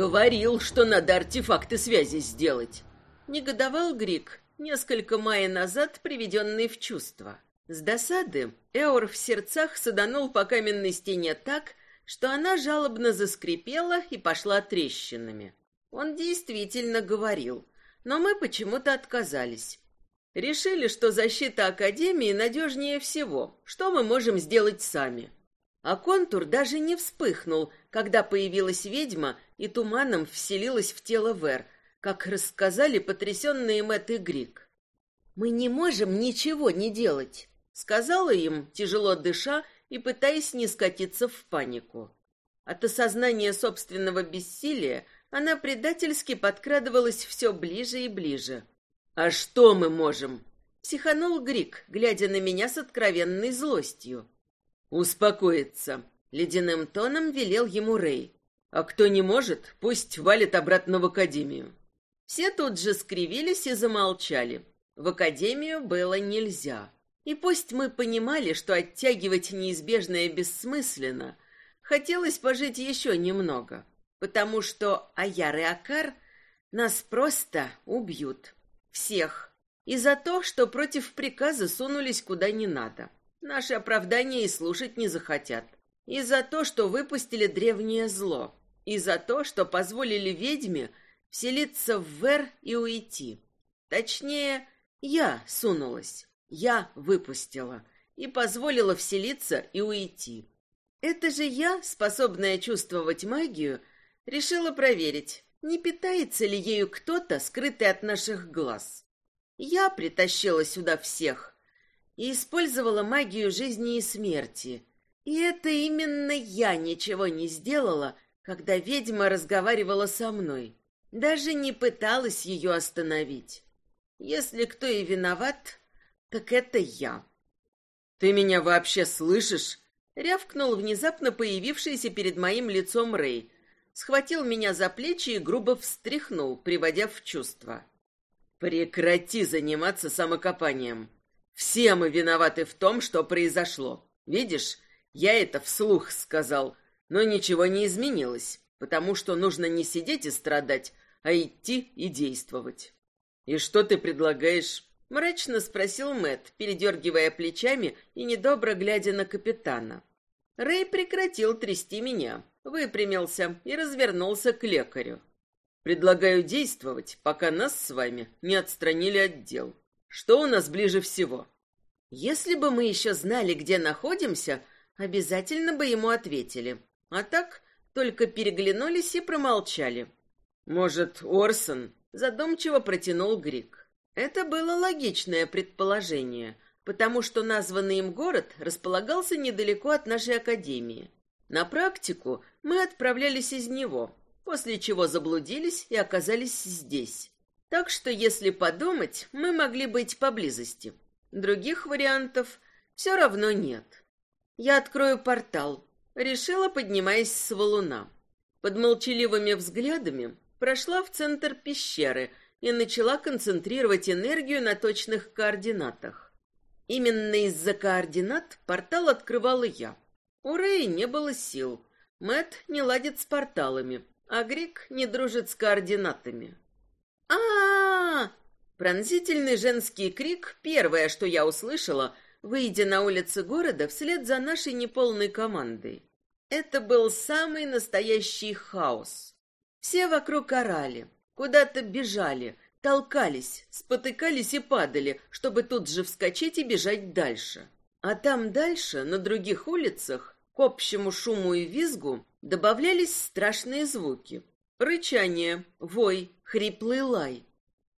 Говорил, что надо артефакты связи сделать. Негодовал Грик, несколько мая назад приведенный в чувство. С досады Эор в сердцах саданул по каменной стене так, что она жалобно заскрипела и пошла трещинами. Он действительно говорил, но мы почему-то отказались. Решили, что защита Академии надежнее всего. Что мы можем сделать сами? А контур даже не вспыхнул, когда появилась ведьма и туманом вселилась в тело Вер, как рассказали потрясенные Мэтт и Грик. «Мы не можем ничего не делать», — сказала им, тяжело дыша и пытаясь не скатиться в панику. От осознания собственного бессилия она предательски подкрадывалась все ближе и ближе. «А что мы можем?» — психанул Грик, глядя на меня с откровенной злостью. «Успокоиться», — ледяным тоном велел ему Рэй. «А кто не может, пусть валит обратно в академию». Все тут же скривились и замолчали. В академию было нельзя. И пусть мы понимали, что оттягивать неизбежное бессмысленно, хотелось пожить еще немного, потому что Аяр и Акар нас просто убьют. Всех. И за то, что против приказа сунулись куда не надо. Наши оправдания и слушать не захотят. И за то, что выпустили древнее зло. И за то, что позволили ведьме вселиться в Вер и уйти. Точнее, я сунулась. Я выпустила. И позволила вселиться и уйти. Это же я, способная чувствовать магию, решила проверить, не питается ли ею кто-то, скрытый от наших глаз. Я притащила сюда всех, и использовала магию жизни и смерти. И это именно я ничего не сделала, когда ведьма разговаривала со мной. Даже не пыталась ее остановить. Если кто и виноват, так это я. «Ты меня вообще слышишь?» — рявкнул внезапно появившийся перед моим лицом Рэй. Схватил меня за плечи и грубо встряхнул, приводя в чувство. «Прекрати заниматься самокопанием. Все мы виноваты в том, что произошло. Видишь, я это вслух сказал, но ничего не изменилось, потому что нужно не сидеть и страдать, а идти и действовать. И что ты предлагаешь? мрачно спросил Мэт, передергивая плечами и недобро глядя на капитана. Рэй прекратил трясти меня, выпрямился и развернулся к лекарю. Предлагаю действовать, пока нас с вами не отстранили от дел. Что у нас ближе всего? Если бы мы еще знали, где находимся, обязательно бы ему ответили. А так только переглянулись и промолчали. Может, Орсон? Задумчиво протянул Грик. Это было логичное предположение, потому что названный им город располагался недалеко от нашей академии. На практику мы отправлялись из него, после чего заблудились и оказались здесь. Так что, если подумать, мы могли быть поблизости. Других вариантов все равно нет. Я открою портал, решила, поднимаясь с валуна. Под молчаливыми взглядами прошла в центр пещеры и начала концентрировать энергию на точных координатах. Именно из-за координат портал открывала я. У Рэи не было сил. Мэт не ладит с порталами, а Грик не дружит с координатами а, Пронзительный женский крик — первое, что я услышала, выйдя на улицы города вслед за нашей неполной командой. Это был самый настоящий хаос. Все вокруг орали, куда-то бежали, толкались, спотыкались и падали, чтобы тут же вскочить и бежать дальше. А там дальше, на других улицах, к общему шуму и визгу добавлялись страшные звуки. Рычание, вой, хриплый лай.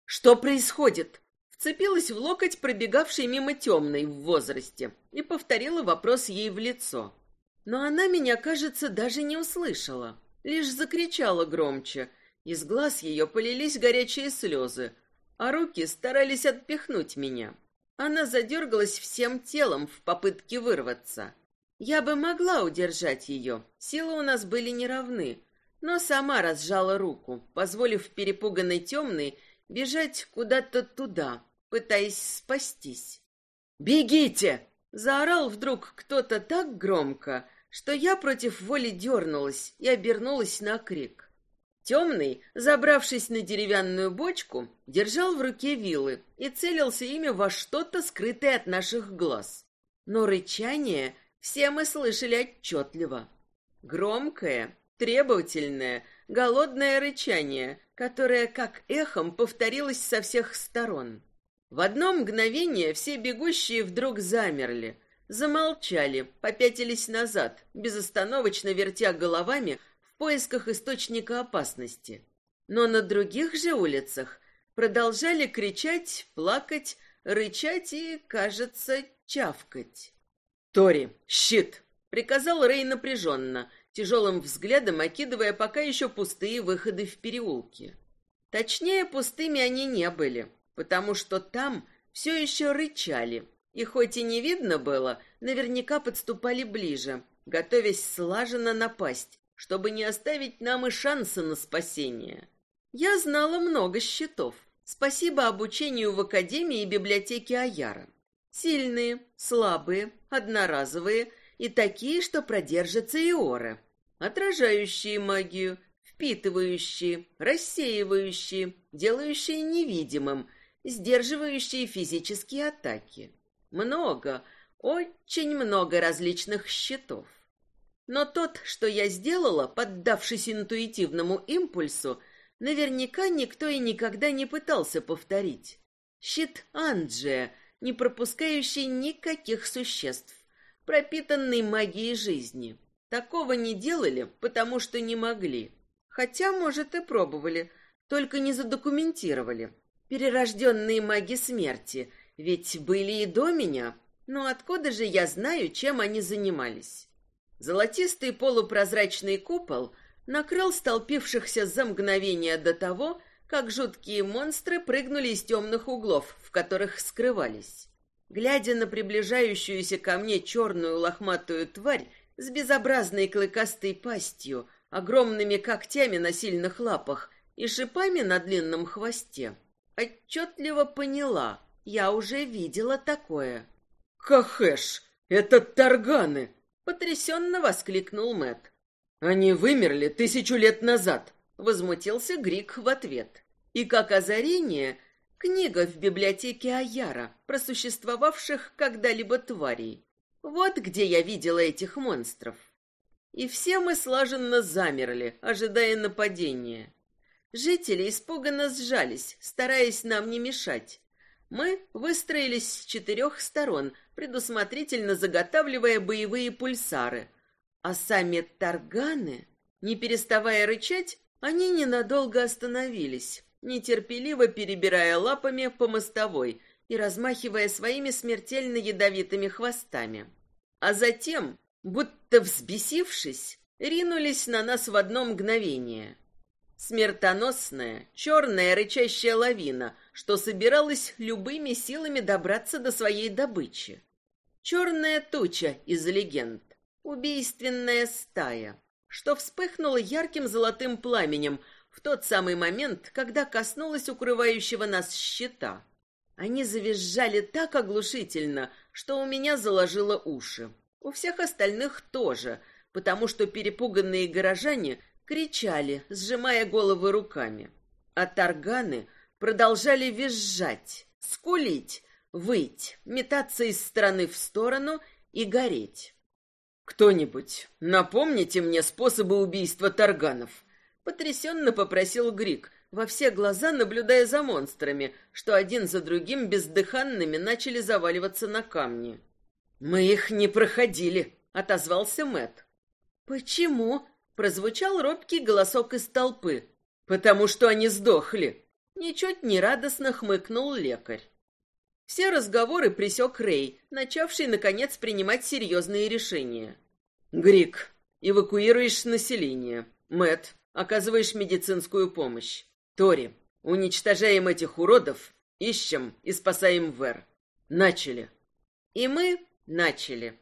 Что происходит? Вцепилась в локоть пробегавшей мимо темной в возрасте и повторила вопрос ей в лицо. Но она меня, кажется, даже не услышала, лишь закричала громче. Из глаз ее полились горячие слезы, а руки старались отпихнуть меня. Она задергалась всем телом в попытке вырваться. Я бы могла удержать ее, силы у нас были неравны, но сама разжала руку, позволив перепуганной темной бежать куда-то туда, пытаясь спастись. «Бегите!» — заорал вдруг кто-то так громко, что я против воли дернулась и обернулась на крик. Темный, забравшись на деревянную бочку, держал в руке вилы и целился ими во что-то скрытое от наших глаз. Но рычание все мы слышали отчетливо. Громкое, требовательное, голодное рычание, которое как эхом повторилось со всех сторон. В одно мгновение все бегущие вдруг замерли, замолчали, попятились назад, безостановочно вертя головами в поисках источника опасности. Но на других же улицах продолжали кричать, плакать, рычать и, кажется, чавкать. «Тори, щит!» — приказал Рей напряженно, тяжелым взглядом окидывая пока еще пустые выходы в переулки. Точнее, пустыми они не были, потому что там все еще рычали, и хоть и не видно было, наверняка подступали ближе, готовясь слаженно напасть, чтобы не оставить нам и шанса на спасение. Я знала много счетов. Спасибо обучению в Академии и библиотеке Аяра. Сильные, слабые, одноразовые и такие, что продержатся иоры. Отражающие магию, впитывающие, рассеивающие, делающие невидимым, сдерживающие физические атаки. Много, очень много различных щитов. Но тот, что я сделала, поддавшись интуитивному импульсу, наверняка никто и никогда не пытался повторить. Щит Анджия, не пропускающий никаких существ, пропитанный магией жизни. Такого не делали, потому что не могли. Хотя, может, и пробовали, только не задокументировали. Перерожденные маги смерти, ведь были и до меня. Но откуда же я знаю, чем они занимались? Золотистый полупрозрачный купол накрыл столпившихся за мгновение до того, как жуткие монстры прыгнули из темных углов, в которых скрывались. Глядя на приближающуюся ко мне черную лохматую тварь с безобразной клыкастой пастью, огромными когтями на сильных лапах и шипами на длинном хвосте, отчетливо поняла, я уже видела такое. «Кахэш, это тарганы!» — потрясенно воскликнул Мэт. «Они вымерли тысячу лет назад!» — возмутился Грик в ответ. И как озарение, книга в библиотеке Аяра про существовавших когда-либо тварей. Вот где я видела этих монстров. И все мы слаженно замерли, ожидая нападения. Жители испуганно сжались, стараясь нам не мешать. Мы выстроились с четырех сторон, предусмотрительно заготавливая боевые пульсары. А сами тарганы, не переставая рычать, они ненадолго остановились, нетерпеливо перебирая лапами по мостовой и размахивая своими смертельно ядовитыми хвостами. А затем, будто взбесившись, ринулись на нас в одно мгновение. Смертоносная, черная рычащая лавина, что собиралась любыми силами добраться до своей добычи. Черная туча из легенд, убийственная стая, что вспыхнула ярким золотым пламенем, в тот самый момент, когда коснулась укрывающего нас щита. Они завизжали так оглушительно, что у меня заложило уши. У всех остальных тоже, потому что перепуганные горожане кричали, сжимая головы руками. А тарганы продолжали визжать, скулить, выть, метаться из стороны в сторону и гореть. «Кто-нибудь, напомните мне способы убийства тарганов», Потрясенно попросил Грик, во все глаза наблюдая за монстрами, что один за другим бездыханными начали заваливаться на камни. «Мы их не проходили», — отозвался Мэт. «Почему?» — прозвучал робкий голосок из толпы. «Потому что они сдохли», — ничуть не радостно хмыкнул лекарь. Все разговоры пресек Рэй, начавший, наконец, принимать серьезные решения. «Грик, эвакуируешь население. Мэт, оказываешь медицинскую помощь. Тори, уничтожаем этих уродов, ищем и спасаем Вер. Начали. И мы начали.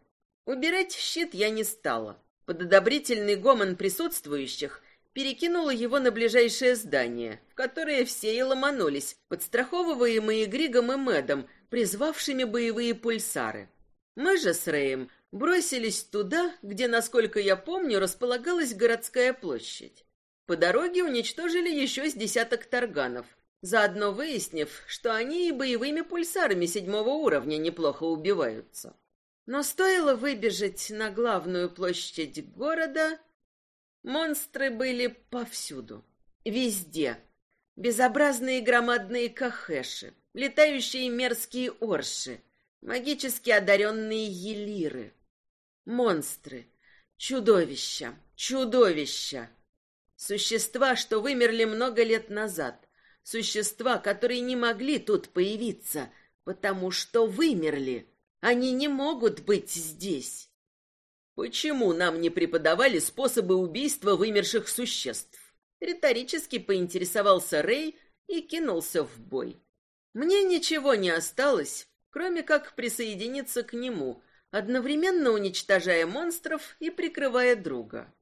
Убирать щит я не стала. Под одобрительный гомон присутствующих перекинула его на ближайшее здание, в которое все и ломанулись, подстраховываемые Григом и Мэдом, призвавшими боевые пульсары. Мы же с Рэем бросились туда, где, насколько я помню, располагалась городская площадь. По дороге уничтожили еще с десяток тарганов, заодно выяснив, что они и боевыми пульсарами седьмого уровня неплохо убиваются. Но стоило выбежать на главную площадь города, монстры были повсюду, везде. Безобразные громадные кахэши, летающие мерзкие орши, магически одаренные елиры. Монстры, чудовища, чудовища. Существа, что вымерли много лет назад. Существа, которые не могли тут появиться, потому что вымерли. Они не могут быть здесь. Почему нам не преподавали способы убийства вымерших существ? Риторически поинтересовался Рэй и кинулся в бой. Мне ничего не осталось, кроме как присоединиться к нему, одновременно уничтожая монстров и прикрывая друга.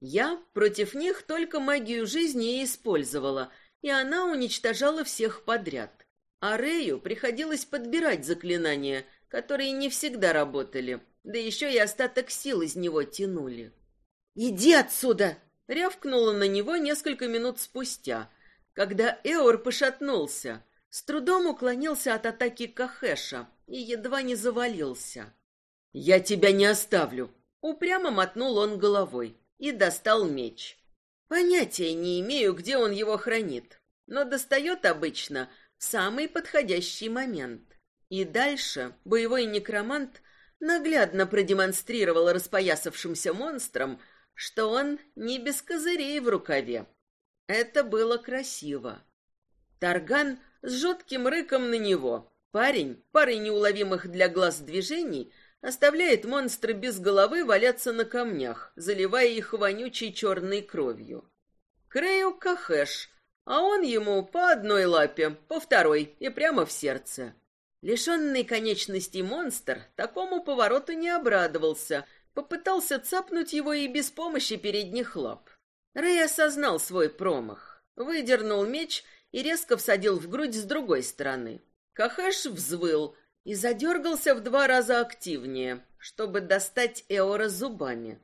Я против них только магию жизни и использовала, и она уничтожала всех подряд. А Рэю приходилось подбирать заклинания, которые не всегда работали, да еще и остаток сил из него тянули. «Иди отсюда!» — рявкнула на него несколько минут спустя, когда Эор пошатнулся, с трудом уклонился от атаки Кахэша и едва не завалился. «Я тебя не оставлю!» — упрямо мотнул он головой и достал меч. Понятия не имею, где он его хранит, но достает обычно в самый подходящий момент. И дальше боевой некромант наглядно продемонстрировал распоясавшимся монстрам, что он не без козырей в рукаве. Это было красиво. Тарган с жутким рыком на него. Парень, парой неуловимых для глаз движений — оставляет монстра без головы валяться на камнях, заливая их вонючей черной кровью. Крею кахэш, а он ему по одной лапе, по второй и прямо в сердце. Лишенный конечностей монстр такому повороту не обрадовался, попытался цапнуть его и без помощи передних лап. Рэй осознал свой промах, выдернул меч и резко всадил в грудь с другой стороны. Кахэш взвыл, и задергался в два раза активнее, чтобы достать Эора зубами.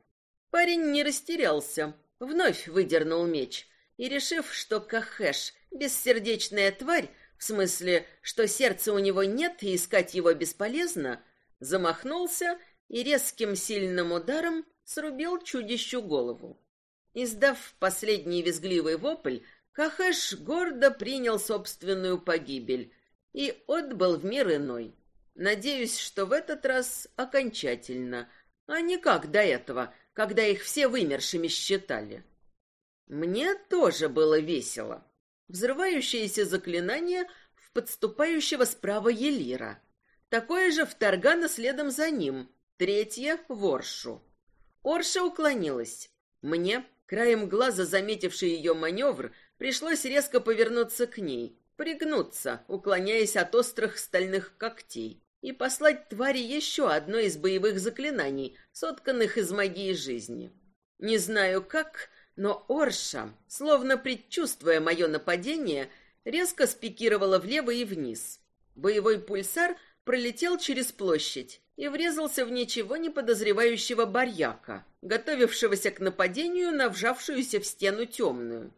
Парень не растерялся, вновь выдернул меч и, решив, что Кахэш — бессердечная тварь, в смысле, что сердца у него нет и искать его бесполезно, замахнулся и резким сильным ударом срубил чудищу голову. Издав последний визгливый вопль, Кахэш гордо принял собственную погибель и отбыл в мир иной. Надеюсь, что в этот раз окончательно, а не как до этого, когда их все вымершими считали. Мне тоже было весело. Взрывающееся заклинание в подступающего справа Елира. Такое же в Таргана следом за ним. Третье — в Оршу. Орша уклонилась. Мне, краем глаза заметивший ее маневр, пришлось резко повернуться к ней, пригнуться, уклоняясь от острых стальных когтей и послать твари еще одно из боевых заклинаний, сотканных из магии жизни. Не знаю как, но Орша, словно предчувствуя мое нападение, резко спикировала влево и вниз. Боевой пульсар пролетел через площадь и врезался в ничего не подозревающего барьяка, готовившегося к нападению на вжавшуюся в стену темную.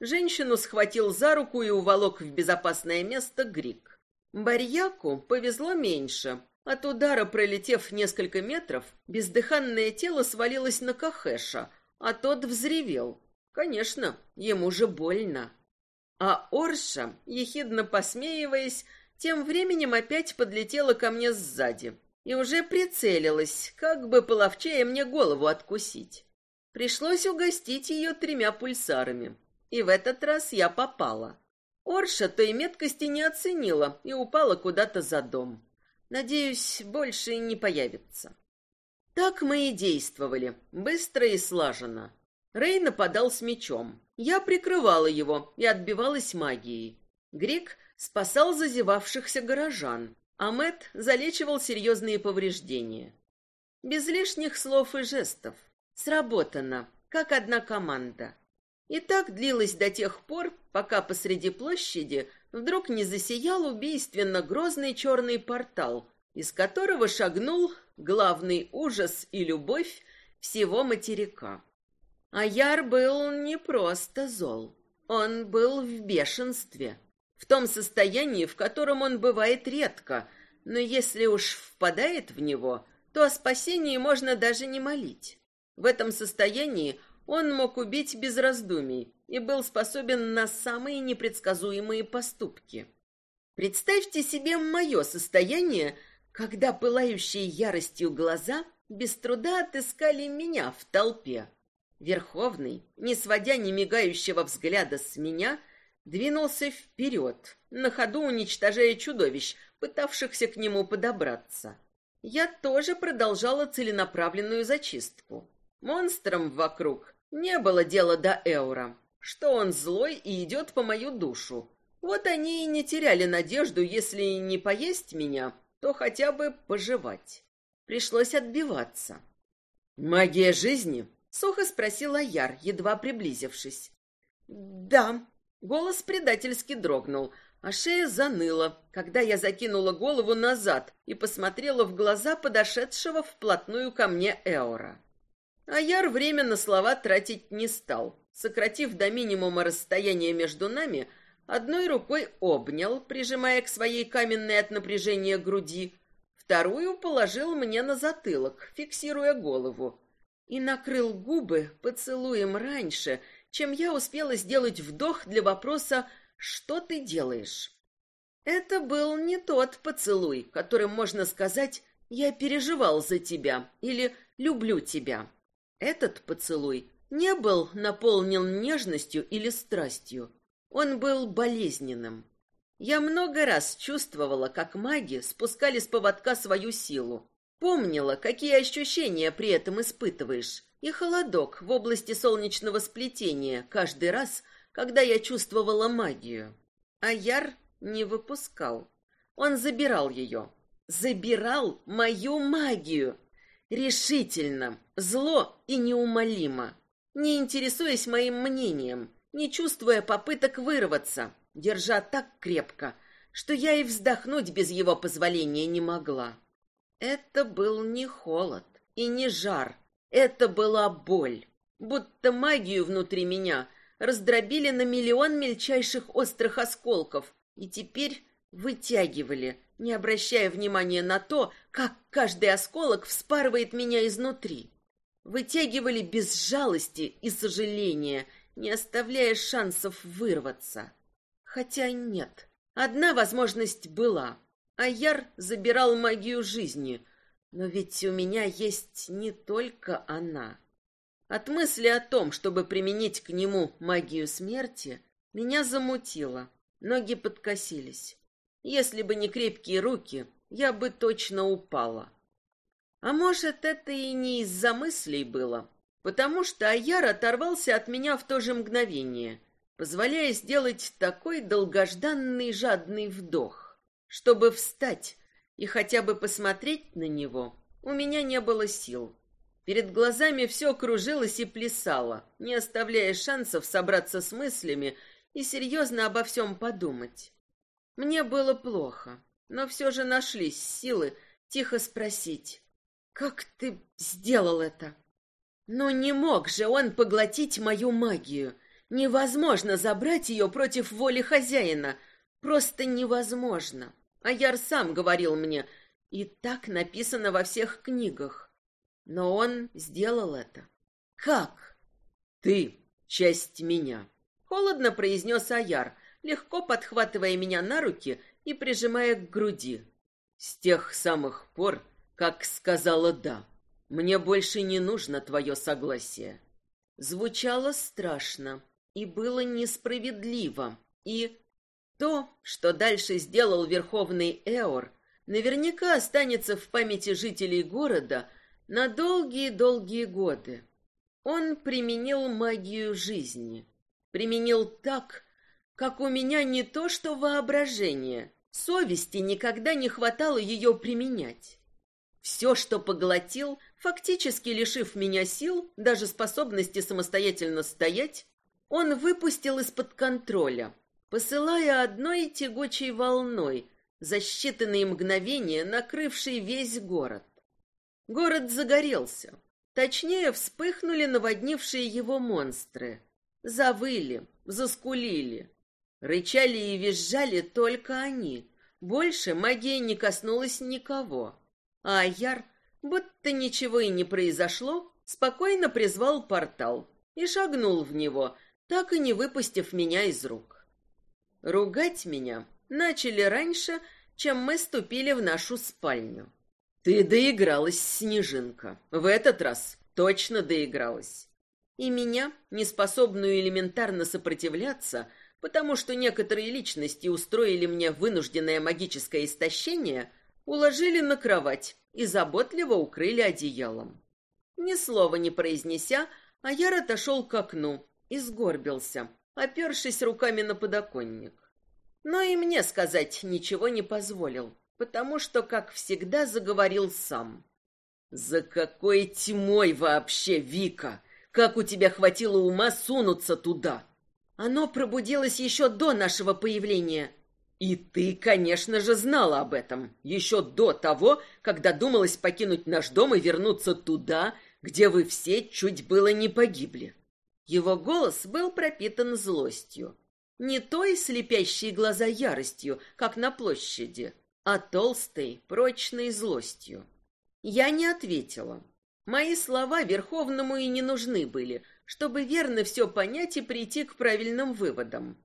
Женщину схватил за руку и уволок в безопасное место Грик. Барьяку повезло меньше. От удара, пролетев несколько метров, бездыханное тело свалилось на Кахэша, а тот взревел. Конечно, ему же больно. А Орша, ехидно посмеиваясь, тем временем опять подлетела ко мне сзади и уже прицелилась, как бы половчее мне голову откусить. Пришлось угостить ее тремя пульсарами, и в этот раз я попала. Орша той меткости не оценила и упала куда-то за дом. Надеюсь, больше не появится. Так мы и действовали, быстро и слаженно. Рей нападал с мечом. Я прикрывала его и отбивалась магией. Грек спасал зазевавшихся горожан, а Мэт залечивал серьезные повреждения. Без лишних слов и жестов. Сработано, как одна команда. И так длилось до тех пор, пока посреди площади вдруг не засиял убийственно грозный черный портал, из которого шагнул главный ужас и любовь всего материка. А Яр был не просто зол. Он был в бешенстве. В том состоянии, в котором он бывает редко, но если уж впадает в него, то о спасении можно даже не молить. В этом состоянии он мог убить без раздумий и был способен на самые непредсказуемые поступки. Представьте себе мое состояние, когда пылающие яростью глаза без труда отыскали меня в толпе. Верховный, не сводя ни мигающего взгляда с меня, двинулся вперед, на ходу уничтожая чудовищ, пытавшихся к нему подобраться. Я тоже продолжала целенаправленную зачистку. Монстрам вокруг не было дела до Эура, что он злой и идет по мою душу. Вот они и не теряли надежду, если не поесть меня, то хотя бы пожевать. Пришлось отбиваться. «Магия жизни?» — сухо спросил Аяр, едва приблизившись. «Да». Голос предательски дрогнул, а шея заныла, когда я закинула голову назад и посмотрела в глаза подошедшего вплотную ко мне Эора. Аяр время на слова тратить не стал. Сократив до минимума расстояние между нами, одной рукой обнял, прижимая к своей каменной от напряжения груди, вторую положил мне на затылок, фиксируя голову, и накрыл губы поцелуем раньше, чем я успела сделать вдох для вопроса «Что ты делаешь?». Это был не тот поцелуй, которым можно сказать «Я переживал за тебя» или «Люблю тебя». Этот поцелуй не был наполнен нежностью или страстью. Он был болезненным. Я много раз чувствовала, как маги спускали с поводка свою силу. Помнила, какие ощущения при этом испытываешь. И холодок в области солнечного сплетения каждый раз, когда я чувствовала магию. А Яр не выпускал. Он забирал ее. Забирал мою магию. Решительно, зло и неумолимо, не интересуясь моим мнением, не чувствуя попыток вырваться, держа так крепко, что я и вздохнуть без его позволения не могла. Это был не холод и не жар, это была боль, будто магию внутри меня раздробили на миллион мельчайших острых осколков и теперь вытягивали, не обращая внимания на то, как каждый осколок вспарывает меня изнутри. Вытягивали без жалости и сожаления, не оставляя шансов вырваться. Хотя нет, одна возможность была. Аяр забирал магию жизни, но ведь у меня есть не только она. От мысли о том, чтобы применить к нему магию смерти, меня замутило. Ноги подкосились. Если бы не крепкие руки, я бы точно упала. А может, это и не из-за мыслей было, потому что Аяр оторвался от меня в то же мгновение, позволяя сделать такой долгожданный жадный вдох. Чтобы встать и хотя бы посмотреть на него, у меня не было сил. Перед глазами все кружилось и плясало, не оставляя шансов собраться с мыслями и серьезно обо всем подумать. Мне было плохо, но все же нашлись силы тихо спросить, «Как ты сделал это?» Но не мог же он поглотить мою магию. Невозможно забрать ее против воли хозяина. Просто невозможно. А Яр сам говорил мне, и так написано во всех книгах. Но он сделал это. Как? Ты — часть меня. Холодно произнес Аяр, легко подхватывая меня на руки и прижимая к груди. С тех самых пор, как сказала «да», мне больше не нужно твое согласие. Звучало страшно и было несправедливо, и то, что дальше сделал Верховный Эор, наверняка останется в памяти жителей города на долгие-долгие годы. Он применил магию жизни. Применил так, как у меня не то что воображение, совести никогда не хватало ее применять. Все, что поглотил, фактически лишив меня сил, даже способности самостоятельно стоять, он выпустил из-под контроля, посылая одной тягучей волной, за считанные мгновения накрывший весь город. Город загорелся. Точнее, вспыхнули наводнившие его монстры. Завыли, заскулили. Рычали и визжали только они. Больше магия не коснулась никого. А Аяр, будто ничего и не произошло, спокойно призвал портал и шагнул в него, так и не выпустив меня из рук. Ругать меня начали раньше, чем мы ступили в нашу спальню. Ты доигралась, Снежинка. В этот раз точно доигралась. И меня, неспособную элементарно сопротивляться, потому что некоторые личности устроили мне вынужденное магическое истощение, уложили на кровать и заботливо укрыли одеялом. Ни слова не произнеся, Аяр отошел к окну и сгорбился, опершись руками на подоконник. Но и мне сказать ничего не позволил потому что, как всегда, заговорил сам. «За какой тьмой вообще, Вика? Как у тебя хватило ума сунуться туда?» «Оно пробудилось еще до нашего появления». «И ты, конечно же, знала об этом, еще до того, когда думалось покинуть наш дом и вернуться туда, где вы все чуть было не погибли». Его голос был пропитан злостью. Не той слепящей глаза яростью, как на площади, а толстой, прочной злостью. Я не ответила. Мои слова Верховному и не нужны были, чтобы верно все понять и прийти к правильным выводам.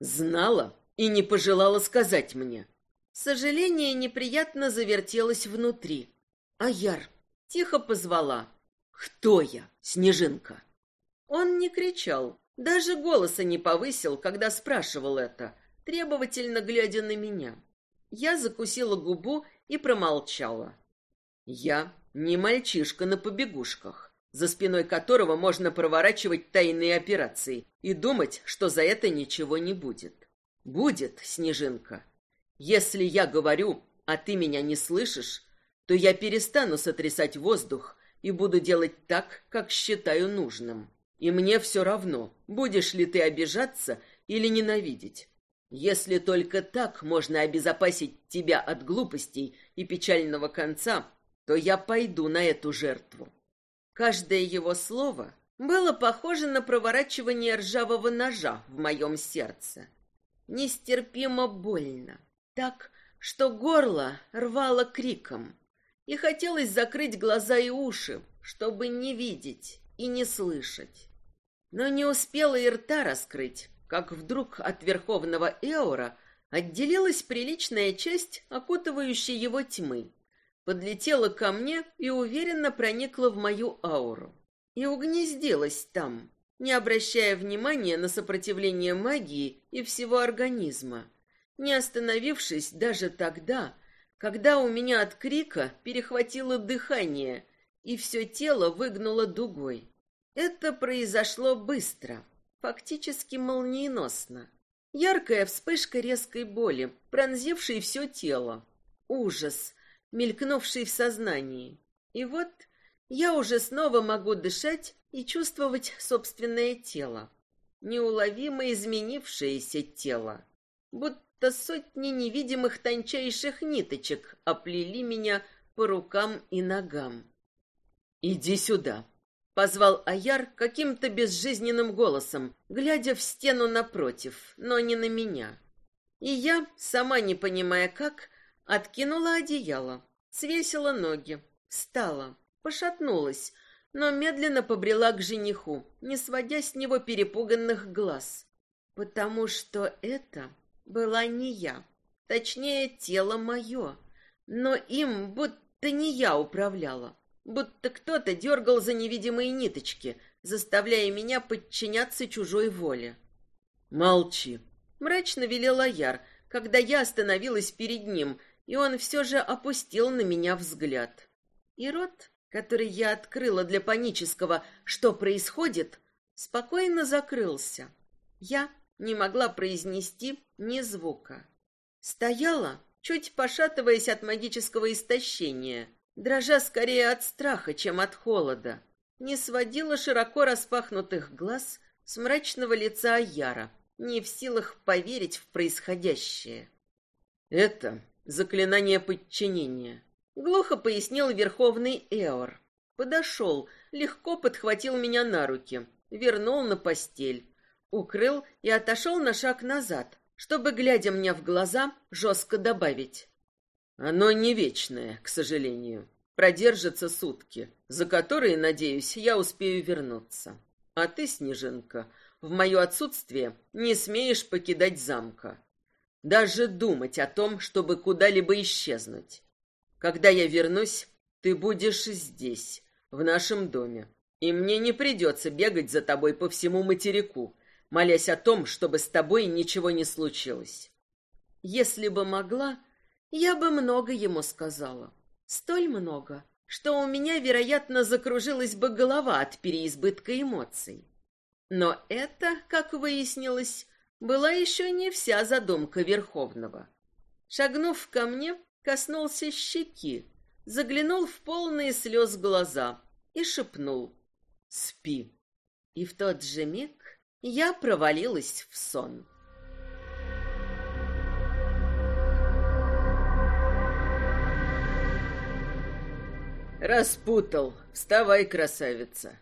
Знала и не пожелала сказать мне. Сожаление неприятно завертелось внутри. Аяр тихо позвала. «Кто я, Снежинка?» Он не кричал, даже голоса не повысил, когда спрашивал это, требовательно глядя на меня. Я закусила губу и промолчала. Я не мальчишка на побегушках, за спиной которого можно проворачивать тайные операции и думать, что за это ничего не будет. Будет, Снежинка. Если я говорю, а ты меня не слышишь, то я перестану сотрясать воздух и буду делать так, как считаю нужным. И мне все равно, будешь ли ты обижаться или ненавидеть. Если только так можно обезопасить тебя от глупостей и печального конца, то я пойду на эту жертву. Каждое его слово было похоже на проворачивание ржавого ножа в моем сердце. Нестерпимо больно, так, что горло рвало криком, и хотелось закрыть глаза и уши, чтобы не видеть и не слышать. Но не успела и рта раскрыть, как вдруг от верховного Эора отделилась приличная часть, окутывающей его тьмы, подлетела ко мне и уверенно проникла в мою ауру. И угнездилась там, не обращая внимания на сопротивление магии и всего организма, не остановившись даже тогда, когда у меня от крика перехватило дыхание и все тело выгнуло дугой. Это произошло быстро — фактически молниеносно. Яркая вспышка резкой боли, пронзившей все тело. Ужас, мелькнувший в сознании. И вот я уже снова могу дышать и чувствовать собственное тело. Неуловимо изменившееся тело. Будто сотни невидимых тончайших ниточек оплели меня по рукам и ногам. «Иди сюда», Позвал Аяр каким-то безжизненным голосом, глядя в стену напротив, но не на меня. И я, сама не понимая как, откинула одеяло, свесила ноги, встала, пошатнулась, но медленно побрела к жениху, не сводя с него перепуганных глаз. Потому что это была не я, точнее, тело мое, но им будто не я управляла будто кто-то дергал за невидимые ниточки, заставляя меня подчиняться чужой воле. «Молчи!» — мрачно велел Аяр, когда я остановилась перед ним, и он все же опустил на меня взгляд. И рот, который я открыла для панического «что происходит?», спокойно закрылся. Я не могла произнести ни звука. Стояла, чуть пошатываясь от магического истощения — дрожа скорее от страха, чем от холода, не сводила широко распахнутых глаз с мрачного лица Аяра, не в силах поверить в происходящее. «Это заклинание подчинения», — глухо пояснил Верховный Эор. подошел, легко подхватил меня на руки, вернул на постель, укрыл и отошел на шаг назад, чтобы, глядя мне в глаза, жестко добавить. Оно не вечное, к сожалению. Продержится сутки, за которые, надеюсь, я успею вернуться. А ты, Снежинка, в мое отсутствие не смеешь покидать замка. Даже думать о том, чтобы куда-либо исчезнуть. Когда я вернусь, ты будешь здесь, в нашем доме, и мне не придется бегать за тобой по всему материку, молясь о том, чтобы с тобой ничего не случилось. Если бы могла, я бы много ему сказала. Столь много, что у меня, вероятно, закружилась бы голова от переизбытка эмоций. Но это, как выяснилось, была еще не вся задумка Верховного. Шагнув ко мне, коснулся щеки, заглянул в полные слез глаза и шепнул «Спи». И в тот же миг я провалилась в сон. Распутал. Вставай, красавица.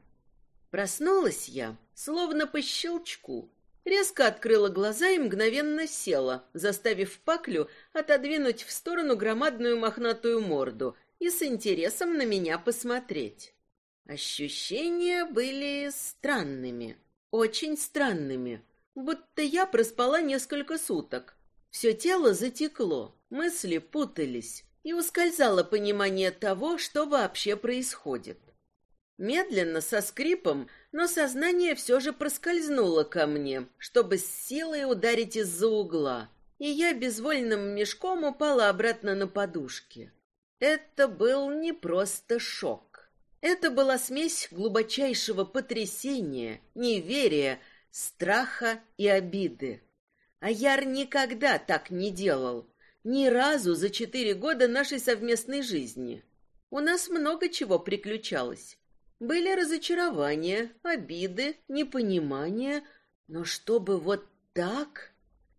Проснулась я, словно по щелчку. Резко открыла глаза и мгновенно села, заставив Паклю отодвинуть в сторону громадную мохнатую морду и с интересом на меня посмотреть. Ощущения были странными, очень странными, будто я проспала несколько суток. Все тело затекло, мысли путались, и ускользало понимание того, что вообще происходит. Медленно, со скрипом, но сознание все же проскользнуло ко мне, чтобы с силой ударить из-за угла, и я безвольным мешком упала обратно на подушки. Это был не просто шок. Это была смесь глубочайшего потрясения, неверия, страха и обиды. А Яр никогда так не делал, ни разу за четыре года нашей совместной жизни. У нас много чего приключалось. Были разочарования, обиды, непонимания, но чтобы вот так...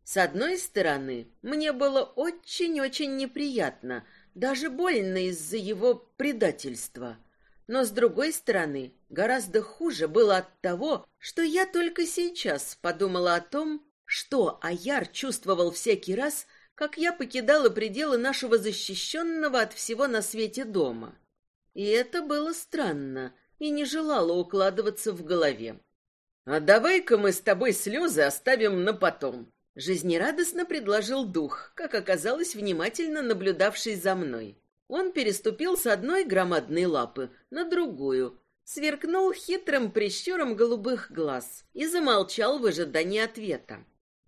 С одной стороны, мне было очень-очень неприятно, даже больно из-за его предательства. Но с другой стороны, гораздо хуже было от того, что я только сейчас подумала о том, что Аяр чувствовал всякий раз, как я покидала пределы нашего защищенного от всего на свете дома. И это было странно и не желало укладываться в голове. «А давай-ка мы с тобой слезы оставим на потом», — жизнерадостно предложил дух, как оказалось, внимательно наблюдавший за мной. Он переступил с одной громадной лапы на другую, сверкнул хитрым прищуром голубых глаз и замолчал в ожидании ответа.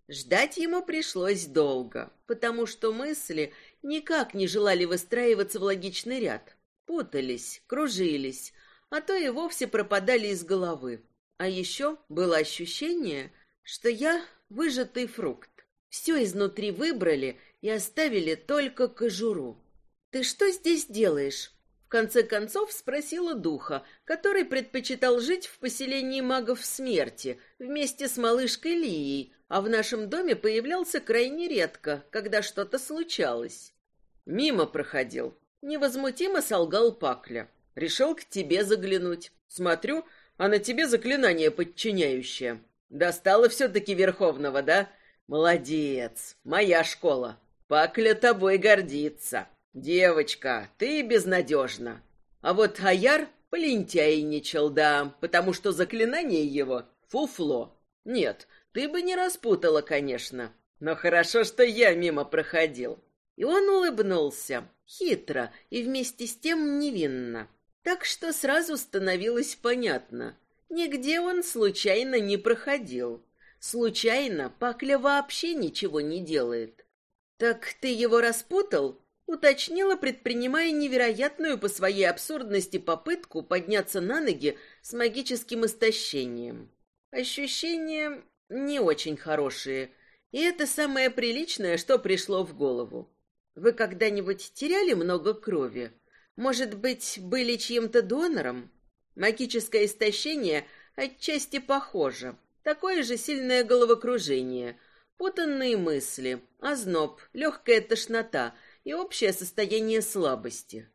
Ждать ему пришлось долго, потому что мысли никак не желали выстраиваться в логичный ряд. Путались, кружились, а то и вовсе пропадали из головы. А еще было ощущение, что я выжатый фрукт. Все изнутри выбрали и оставили только кожуру. «Ты что здесь делаешь?» В конце концов спросила духа, который предпочитал жить в поселении магов смерти вместе с малышкой Лией, а в нашем доме появлялся крайне редко, когда что-то случалось. Мимо проходил. Невозмутимо солгал Пакля. Решил к тебе заглянуть. Смотрю, а на тебе заклинание подчиняющее. Достало все-таки Верховного, да? Молодец, моя школа. Пакля тобой гордится. Девочка, ты безнадежна. А вот Аяр полентяйничал, да, потому что заклинание его — фуфло. Нет, ты бы не распутала, конечно, но хорошо, что я мимо проходил. И он улыбнулся, хитро и вместе с тем невинно. Так что сразу становилось понятно. Нигде он случайно не проходил. Случайно Пакля вообще ничего не делает. «Так ты его распутал?» уточнила, предпринимая невероятную по своей абсурдности попытку подняться на ноги с магическим истощением. Ощущение не очень хорошие, и это самое приличное, что пришло в голову. Вы когда-нибудь теряли много крови? Может быть, были чьим-то донором? Магическое истощение отчасти похоже. Такое же сильное головокружение, путанные мысли, озноб, легкая тошнота и общее состояние слабости.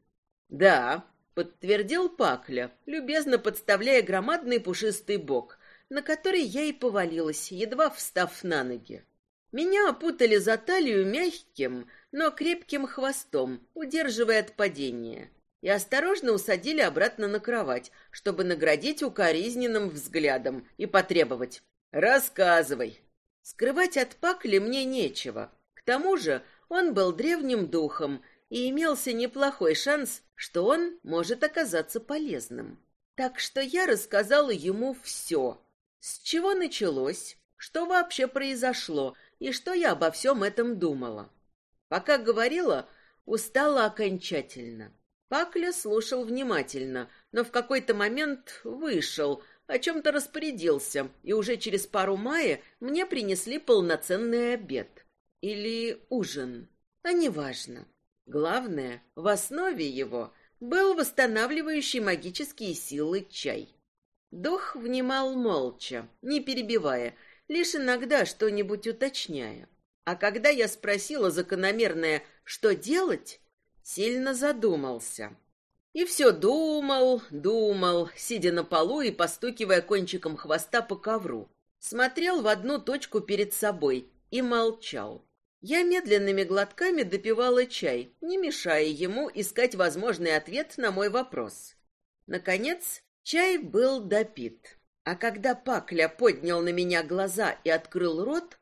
Да, подтвердил Пакля, любезно подставляя громадный пушистый бок, на который я и повалилась, едва встав на ноги. Меня опутали за талию мягким, но крепким хвостом, удерживая от падения, и осторожно усадили обратно на кровать, чтобы наградить укоризненным взглядом и потребовать «Рассказывай». Скрывать от Пакли мне нечего. К тому же он был древним духом, и имелся неплохой шанс, что он может оказаться полезным. Так что я рассказала ему все. С чего началось, что вообще произошло и что я обо всем этом думала. Пока говорила, устала окончательно. Пакля слушал внимательно, но в какой-то момент вышел, о чем-то распорядился, и уже через пару мая мне принесли полноценный обед. Или ужин. А неважно. Главное, в основе его был восстанавливающий магические силы чай. Дух внимал молча, не перебивая, лишь иногда что-нибудь уточняя. А когда я спросила закономерное «что делать?», сильно задумался. И все думал, думал, сидя на полу и постукивая кончиком хвоста по ковру. Смотрел в одну точку перед собой и молчал. Я медленными глотками допивала чай, не мешая ему искать возможный ответ на мой вопрос. Наконец, чай был допит. А когда Пакля поднял на меня глаза и открыл рот,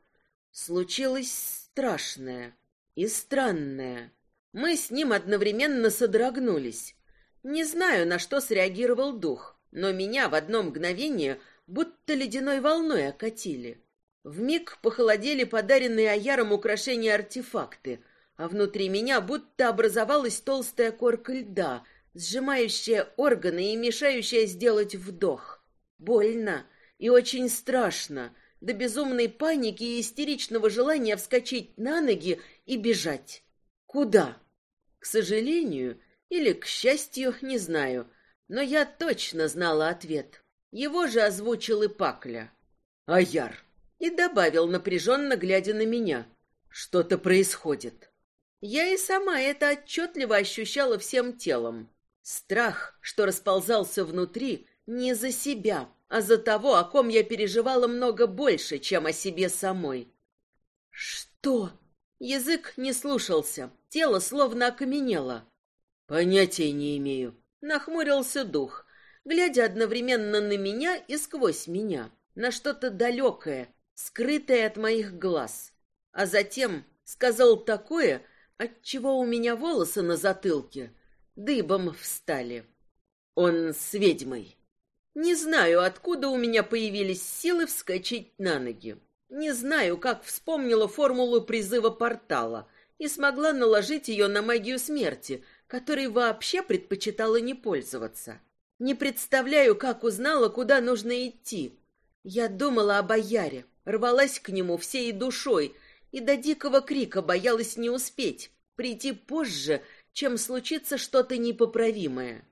случилось страшное и странное. Мы с ним одновременно содрогнулись. Не знаю, на что среагировал дух, но меня в одно мгновение будто ледяной волной окатили. Вмиг похолодели подаренные Аяром украшения-артефакты, а внутри меня будто образовалась толстая корка льда, сжимающая органы и мешающая сделать вдох. Больно и очень страшно, до безумной паники и истеричного желания вскочить на ноги и бежать. Куда? К сожалению или к счастью, не знаю, но я точно знала ответ. Его же озвучил и Пакля. «Аяр!» И добавил, напряженно глядя на меня. «Что-то происходит». Я и сама это отчетливо ощущала всем телом. Страх, что расползался внутри, не за себя, а за того, о ком я переживала много больше, чем о себе самой. «Что?» Язык не слушался, тело словно окаменело. «Понятия не имею», — нахмурился дух, глядя одновременно на меня и сквозь меня, на что-то далекое, скрытое от моих глаз. А затем сказал такое, от чего у меня волосы на затылке дыбом встали. Он с ведьмой. Не знаю, откуда у меня появились силы вскочить на ноги. Не знаю, как вспомнила формулу призыва портала и смогла наложить ее на магию смерти, которой вообще предпочитала не пользоваться. Не представляю, как узнала, куда нужно идти. Я думала о бояре, рвалась к нему всей душой и до дикого крика боялась не успеть, прийти позже, чем случится что-то непоправимое.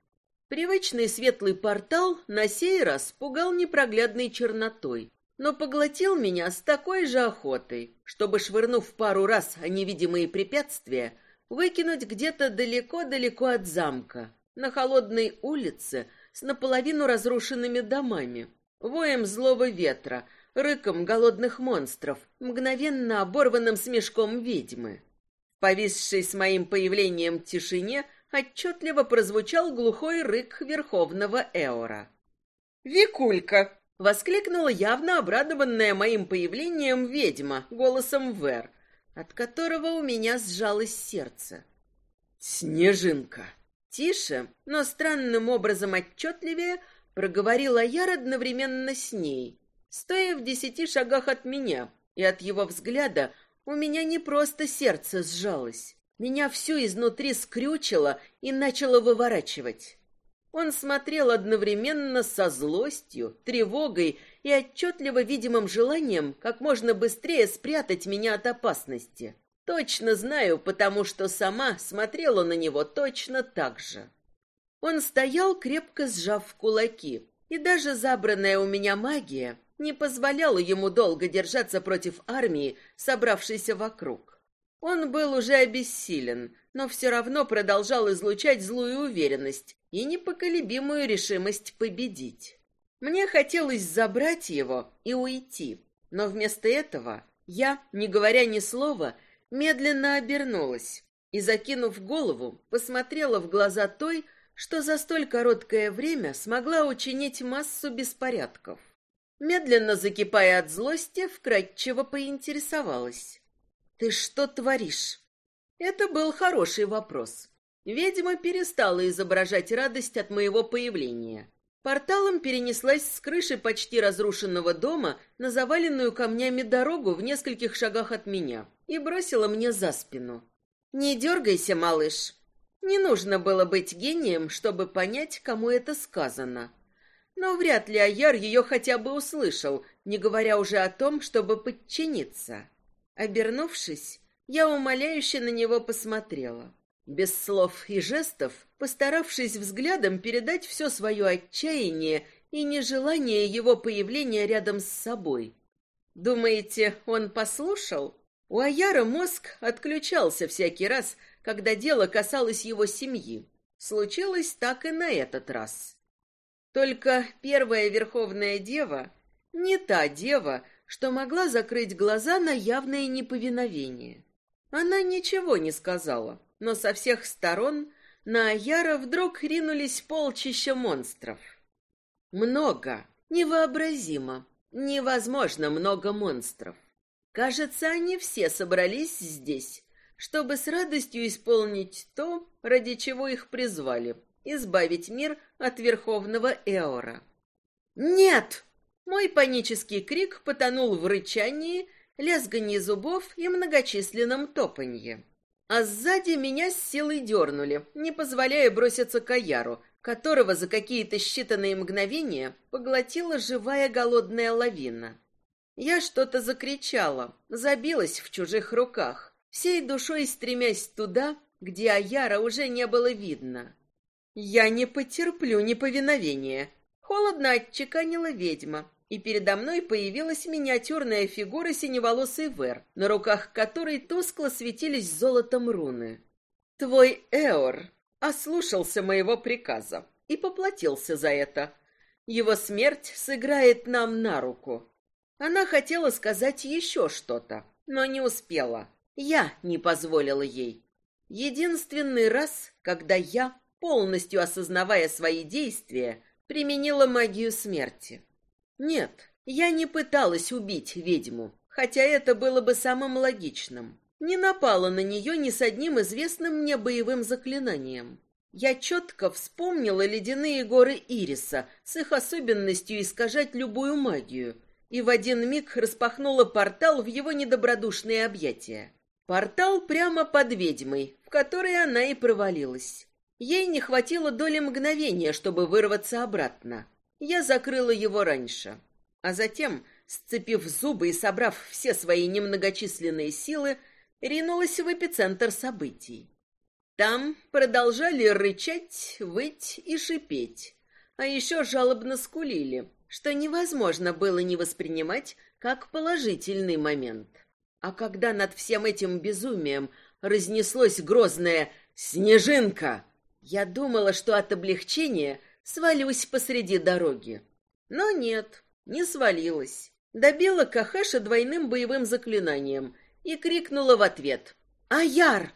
Привычный светлый портал на сей раз пугал непроглядной чернотой, но поглотил меня с такой же охотой, чтобы, швырнув пару раз о невидимые препятствия, выкинуть где-то далеко-далеко от замка, на холодной улице с наполовину разрушенными домами, воем злого ветра, рыком голодных монстров, мгновенно оборванным смешком ведьмы. Повисшей с моим появлением тишине — отчетливо прозвучал глухой рык верховного Эора. «Викулька!» — воскликнула явно обрадованная моим появлением ведьма голосом Вер, от которого у меня сжалось сердце. «Снежинка!» Тише, но странным образом отчетливее проговорила я одновременно с ней, стоя в десяти шагах от меня, и от его взгляда у меня не просто сердце сжалось, меня всю изнутри скрючило и начало выворачивать. Он смотрел одновременно со злостью, тревогой и отчетливо видимым желанием как можно быстрее спрятать меня от опасности. Точно знаю, потому что сама смотрела на него точно так же. Он стоял, крепко сжав кулаки, и даже забранная у меня магия не позволяла ему долго держаться против армии, собравшейся вокруг. Он был уже обессилен, но все равно продолжал излучать злую уверенность и непоколебимую решимость победить. Мне хотелось забрать его и уйти, но вместо этого я, не говоря ни слова, медленно обернулась и, закинув голову, посмотрела в глаза той, что за столь короткое время смогла учинить массу беспорядков. Медленно закипая от злости, вкратчиво поинтересовалась. «Ты что творишь?» Это был хороший вопрос. Ведьма перестала изображать радость от моего появления. Порталом перенеслась с крыши почти разрушенного дома на заваленную камнями дорогу в нескольких шагах от меня и бросила мне за спину. «Не дергайся, малыш. Не нужно было быть гением, чтобы понять, кому это сказано. Но вряд ли Аяр ее хотя бы услышал, не говоря уже о том, чтобы подчиниться. Обернувшись, я умоляюще на него посмотрела. Без слов и жестов, постаравшись взглядом передать все свое отчаяние и нежелание его появления рядом с собой. Думаете, он послушал? У Аяра мозг отключался всякий раз, когда дело касалось его семьи. Случилось так и на этот раз. Только первая Верховная Дева не та дева, что могла закрыть глаза на явное неповиновение. Она ничего не сказала, но со всех сторон на Аяра вдруг ринулись полчища монстров. Много, невообразимо, невозможно много монстров. Кажется, они все собрались здесь, чтобы с радостью исполнить то, ради чего их призвали — избавить мир от Верховного Эора. «Нет!» Мой панический крик потонул в рычании, лязганье зубов и многочисленном топанье. А сзади меня с силой дернули, не позволяя броситься к Аяру, которого за какие-то считанные мгновения поглотила живая голодная лавина. Я что-то закричала, забилась в чужих руках, всей душой стремясь туда, где Аяра уже не было видно. «Я не потерплю неповиновения», — холодно отчеканила ведьма, и передо мной появилась миниатюрная фигура синеволосой Вер, на руках которой тускло светились золотом руны. «Твой Эор ослушался моего приказа и поплатился за это. Его смерть сыграет нам на руку». Она хотела сказать еще что-то, но не успела. Я не позволила ей. Единственный раз, когда я, полностью осознавая свои действия, применила магию смерти. Нет, я не пыталась убить ведьму, хотя это было бы самым логичным. Не напала на нее ни с одним известным мне боевым заклинанием. Я четко вспомнила ледяные горы Ириса с их особенностью искажать любую магию, и в один миг распахнула портал в его недобродушные объятия. Портал прямо под ведьмой, в который она и провалилась. Ей не хватило доли мгновения, чтобы вырваться обратно. Я закрыла его раньше. А затем, сцепив зубы и собрав все свои немногочисленные силы, ринулась в эпицентр событий. Там продолжали рычать, выть и шипеть, а еще жалобно скулили, что невозможно было не воспринимать как положительный момент. А когда над всем этим безумием разнеслось грозное «Снежинка!», я думала, что от облегчения – свалюсь посреди дороги. Но нет, не свалилась. Добила Кахеша двойным боевым заклинанием и крикнула в ответ «Аяр!».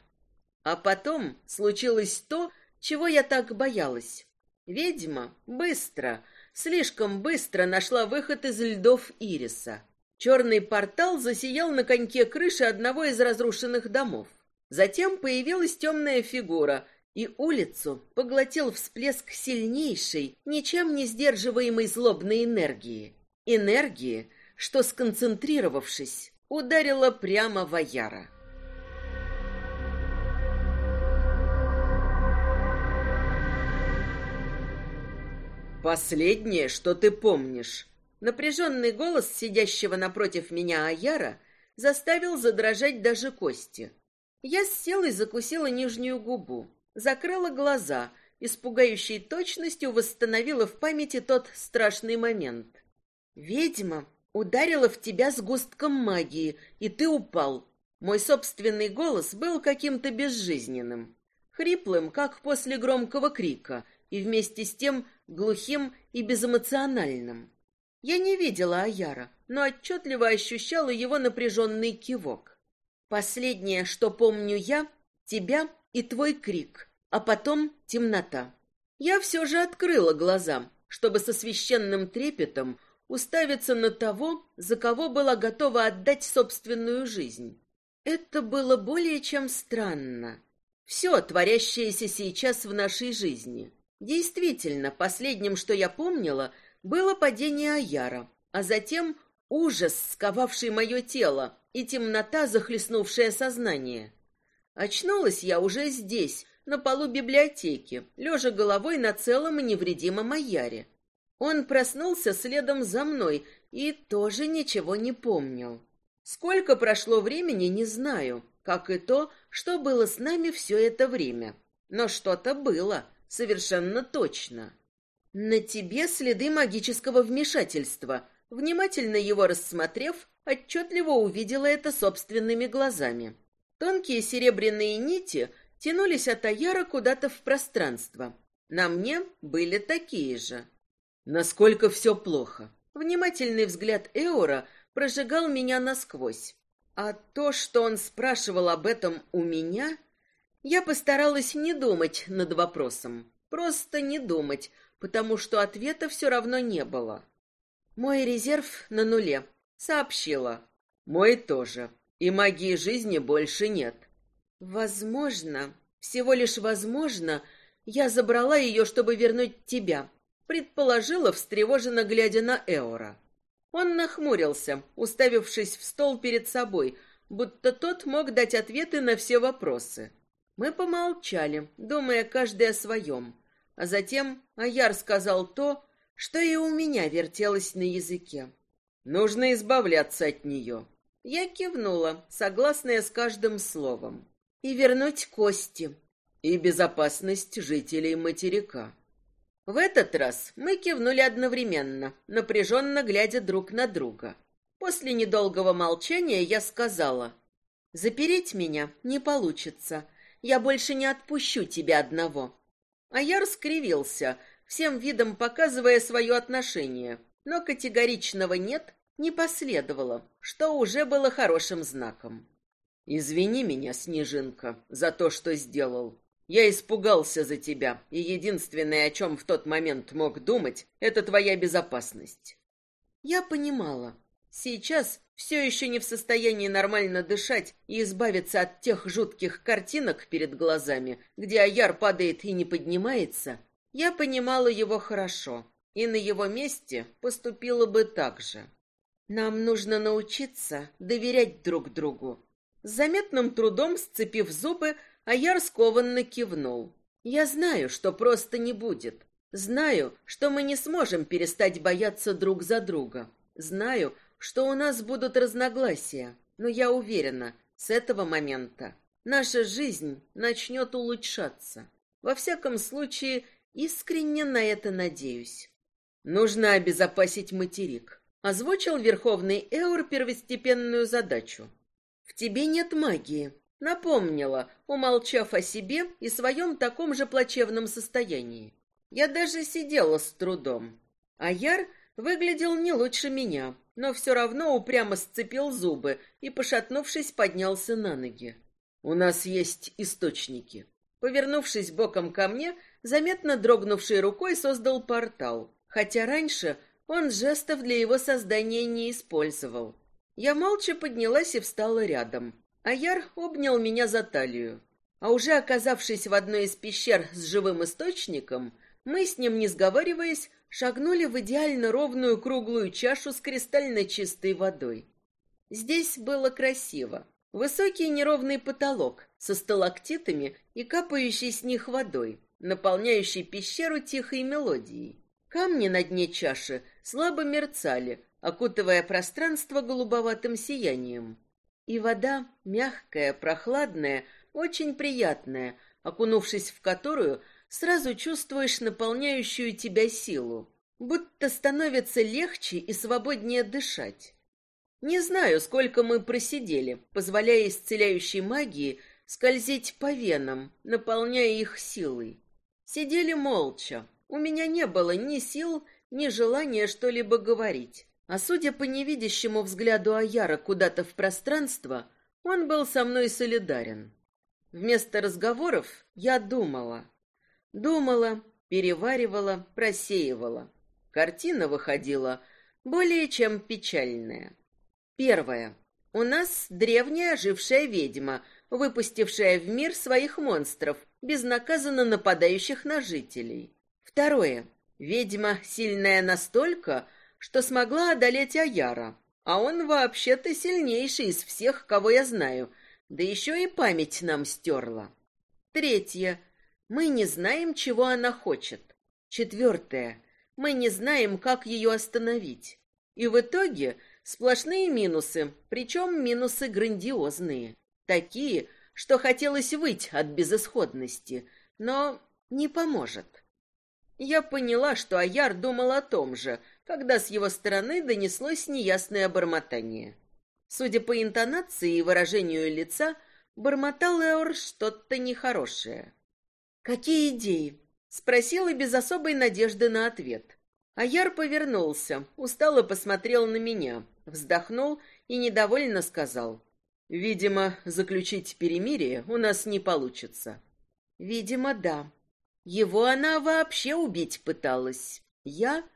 А потом случилось то, чего я так боялась. Ведьма быстро, слишком быстро нашла выход из льдов Ириса. Черный портал засиял на коньке крыши одного из разрушенных домов. Затем появилась темная фигура, и улицу поглотил всплеск сильнейшей, ничем не сдерживаемой злобной энергии. Энергии, что, сконцентрировавшись, ударила прямо в Аяра. «Последнее, что ты помнишь». Напряженный голос сидящего напротив меня Аяра заставил задрожать даже кости. Я с силой закусила нижнюю губу закрыла глаза и с пугающей точностью восстановила в памяти тот страшный момент. «Ведьма ударила в тебя сгустком магии, и ты упал. Мой собственный голос был каким-то безжизненным, хриплым, как после громкого крика, и вместе с тем глухим и безэмоциональным. Я не видела Аяра, но отчетливо ощущала его напряженный кивок. Последнее, что помню я, тебя и твой крик, а потом темнота. Я все же открыла глаза, чтобы со священным трепетом уставиться на того, за кого была готова отдать собственную жизнь. Это было более чем странно. Все, творящееся сейчас в нашей жизни. Действительно, последним, что я помнила, было падение Аяра, а затем ужас, сковавший мое тело, и темнота, захлестнувшая сознание. Очнулась я уже здесь, на полу библиотеки, лежа головой на целом и невредимом Аяре. Он проснулся следом за мной и тоже ничего не помнил. Сколько прошло времени, не знаю, как и то, что было с нами все это время. Но что-то было, совершенно точно. На тебе следы магического вмешательства. Внимательно его рассмотрев, отчетливо увидела это собственными глазами. Тонкие серебряные нити тянулись от Аяра куда-то в пространство. На мне были такие же. Насколько все плохо. Внимательный взгляд Эора прожигал меня насквозь. А то, что он спрашивал об этом у меня, я постаралась не думать над вопросом. Просто не думать, потому что ответа все равно не было. Мой резерв на нуле, сообщила. Мой тоже. И магии жизни больше нет. Возможно, всего лишь возможно, я забрала ее, чтобы вернуть тебя, предположила, встревоженно глядя на Эора. Он нахмурился, уставившись в стол перед собой, будто тот мог дать ответы на все вопросы. Мы помолчали, думая каждый о своем, а затем Аяр сказал то, что и у меня вертелось на языке. «Нужно избавляться от нее». Я кивнула, согласная с каждым словом. «И вернуть кости». «И безопасность жителей материка». В этот раз мы кивнули одновременно, напряженно глядя друг на друга. После недолгого молчания я сказала, «Запереть меня не получится. Я больше не отпущу тебя одного». А я раскривился, всем видом показывая свое отношение, но категоричного «нет» не последовало, что уже было хорошим знаком. «Извини меня, Снежинка, за то, что сделал. Я испугался за тебя, и единственное, о чем в тот момент мог думать, это твоя безопасность. Я понимала. Сейчас все еще не в состоянии нормально дышать и избавиться от тех жутких картинок перед глазами, где Аяр падает и не поднимается. Я понимала его хорошо, и на его месте поступила бы так же. Нам нужно научиться доверять друг другу. С заметным трудом, сцепив зубы, а я раскованно кивнул. Я знаю, что просто не будет. Знаю, что мы не сможем перестать бояться друг за друга. Знаю, что у нас будут разногласия. Но я уверена, с этого момента наша жизнь начнет улучшаться. Во всяком случае, искренне на это надеюсь. Нужно обезопасить материк. Озвучил Верховный Эур первостепенную задачу. В тебе нет магии, Напомнила, умолчав о себе и своем таком же плачевном состоянии. Я даже сидела с трудом. А Яр выглядел не лучше меня, но все равно упрямо сцепил зубы и, пошатнувшись, поднялся на ноги. «У нас есть источники». Повернувшись боком ко мне, заметно дрогнувшей рукой создал портал, хотя раньше он жестов для его создания не использовал. Я молча поднялась и встала рядом. Аяр обнял меня за талию. А уже оказавшись в одной из пещер с живым источником, мы с ним, не сговариваясь, шагнули в идеально ровную круглую чашу с кристально чистой водой. Здесь было красиво. Высокий неровный потолок со сталактитами и капающей с них водой, наполняющий пещеру тихой мелодией. Камни на дне чаши слабо мерцали, окутывая пространство голубоватым сиянием. И вода мягкая, прохладная, очень приятная, окунувшись в которую, сразу чувствуешь наполняющую тебя силу, будто становится легче и свободнее дышать. Не знаю, сколько мы просидели, позволяя исцеляющей магии скользить по венам, наполняя их силой. Сидели молча. У меня не было ни сил, ни желания что-либо говорить. А судя по невидящему взгляду Аяра куда-то в пространство, он был со мной солидарен. Вместо разговоров я думала. Думала, переваривала, просеивала. Картина выходила более чем печальная. Первое. У нас древняя ожившая ведьма, выпустившая в мир своих монстров, безнаказанно нападающих на жителей. Второе. Ведьма сильная настолько, что смогла одолеть Аяра, а он вообще-то сильнейший из всех, кого я знаю, да еще и память нам стерла. Третье. Мы не знаем, чего она хочет. Четвертое. Мы не знаем, как ее остановить. И в итоге Сплошные минусы, причем минусы грандиозные. Такие, что хотелось выть от безысходности, но не поможет. Я поняла, что Аяр думал о том же, когда с его стороны донеслось неясное бормотание. Судя по интонации и выражению лица, бормотал Эор что-то нехорошее. «Какие идеи?» — спросила без особой надежды на ответ. Аяр повернулся, устало посмотрел на меня, вздохнул и недовольно сказал. «Видимо, заключить перемирие у нас не получится». «Видимо, да. Его она вообще убить пыталась. Я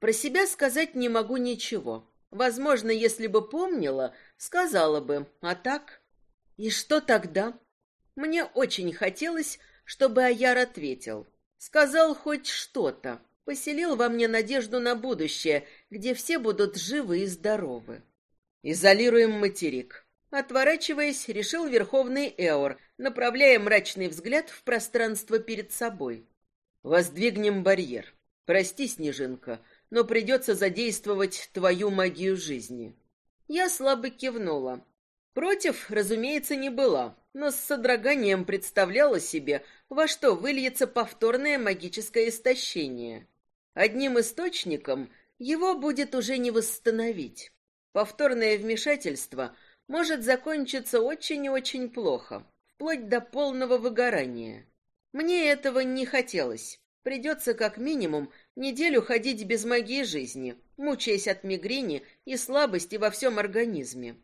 про себя сказать не могу ничего. Возможно, если бы помнила, сказала бы, а так...» «И что тогда?» Мне очень хотелось, чтобы Аяр ответил. Сказал хоть что-то, поселил во мне надежду на будущее, где все будут живы и здоровы. Изолируем материк. Отворачиваясь, решил Верховный Эор, направляя мрачный взгляд в пространство перед собой. Воздвигнем барьер. Прости, Снежинка, но придется задействовать твою магию жизни. Я слабо кивнула. Против, разумеется, не была, но с содроганием представляла себе, во что выльется повторное магическое истощение. Одним источником его будет уже не восстановить. Повторное вмешательство может закончиться очень и очень плохо, вплоть до полного выгорания. Мне этого не хотелось. Придется как минимум неделю ходить без магии жизни, мучаясь от мигрени и слабости во всем организме.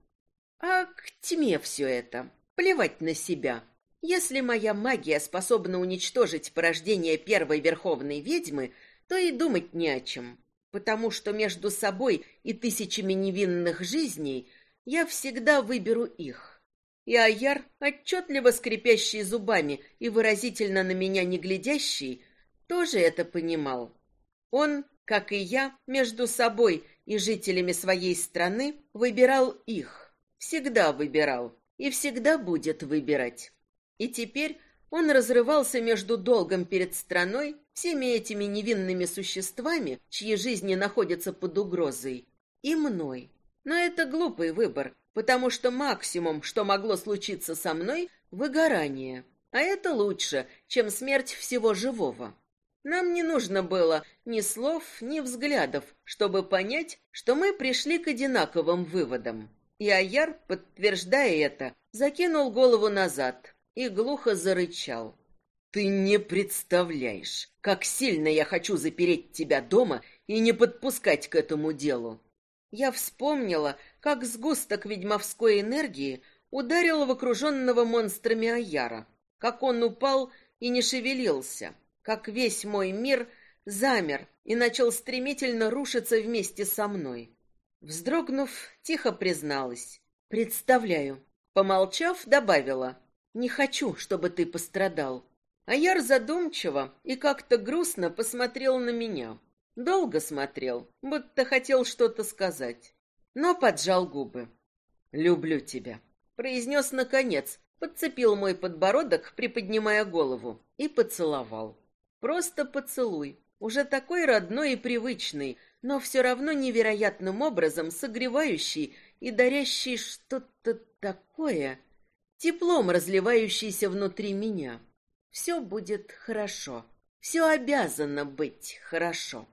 А к тьме все это. Плевать на себя. Если моя магия способна уничтожить порождение первой верховной ведьмы — то и думать не о чем, потому что между собой и тысячами невинных жизней я всегда выберу их. И Аяр, отчетливо скрипящий зубами и выразительно на меня не глядящий, тоже это понимал. Он, как и я, между собой и жителями своей страны выбирал их. Всегда выбирал и всегда будет выбирать. И теперь он разрывался между долгом перед страной, всеми этими невинными существами, чьи жизни находятся под угрозой, и мной. Но это глупый выбор, потому что максимум, что могло случиться со мной, выгорание. А это лучше, чем смерть всего живого. Нам не нужно было ни слов, ни взглядов, чтобы понять, что мы пришли к одинаковым выводам. И Аяр, подтверждая это, закинул голову назад, и глухо зарычал. «Ты не представляешь, как сильно я хочу запереть тебя дома и не подпускать к этому делу!» Я вспомнила, как сгусток ведьмовской энергии ударил в окруженного монстрами Аяра, как он упал и не шевелился, как весь мой мир замер и начал стремительно рушиться вместе со мной. Вздрогнув, тихо призналась. «Представляю». Помолчав, добавила. Не хочу, чтобы ты пострадал. А Яр задумчиво и как-то грустно посмотрел на меня. Долго смотрел, будто хотел что-то сказать, но поджал губы. «Люблю тебя», — произнес наконец, подцепил мой подбородок, приподнимая голову, и поцеловал. Просто поцелуй, уже такой родной и привычный, но все равно невероятным образом согревающий и дарящий что-то такое, теплом разливающийся внутри меня. Все будет хорошо. Все обязано быть хорошо.